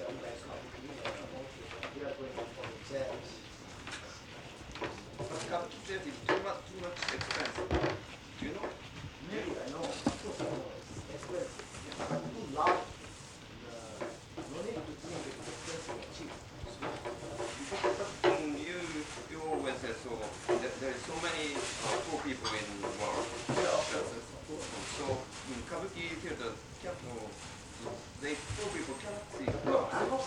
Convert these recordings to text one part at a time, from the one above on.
so you too much, too much you know? I know. Too loud. No need to think expensive you, you always say so. There, are so many poor people in the world. So in Kabuki theater, they poor people cannot see.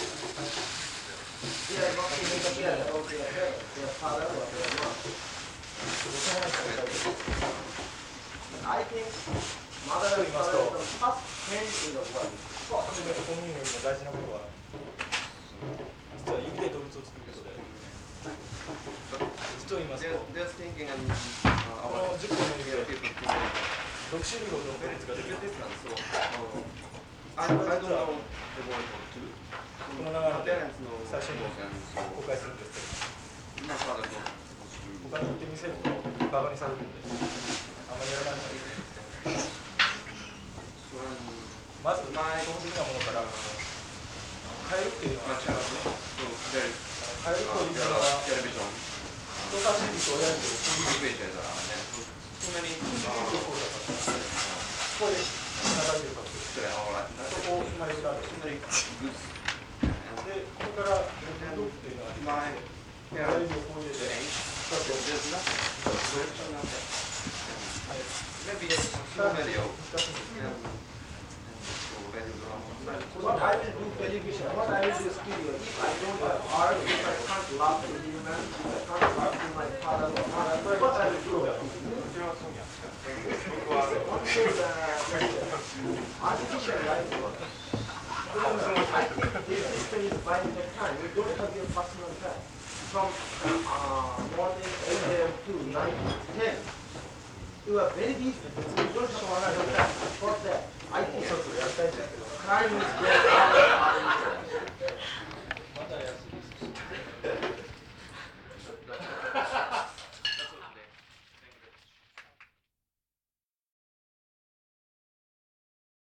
I think mother is the first あ大事なことは実は指で動物を作ることで実を言いますとこの10個の指で6種類のフェルができるんです。I don't, I don't know the word or two. この流れで最新号を公開するんですけど、他のってみせるとバカにされるんで、あんまりやらないのがいいです。まず、基本的なものから変えるっていうのは違うね。変えるというのは、人差し指と親指を組み入れてたらね、そんなに、こうだから、こうですながってるかもしれない so, all right, そこをつないでられる so many goods. でここからドッグっていうのが My 親 parents 指をこう入れて age, so there's nothing, direction out there. Maybe a small video. 難しいんですけど And, and so radio drama. What I will do television, what I will do studio, if I don't have art, if I can't laugh to human, if I can't laugh to my father or mother, what I will do? Also the I think this system is buying time. Don't have your personal time. From morning to you very don't have. For that, I think crime is going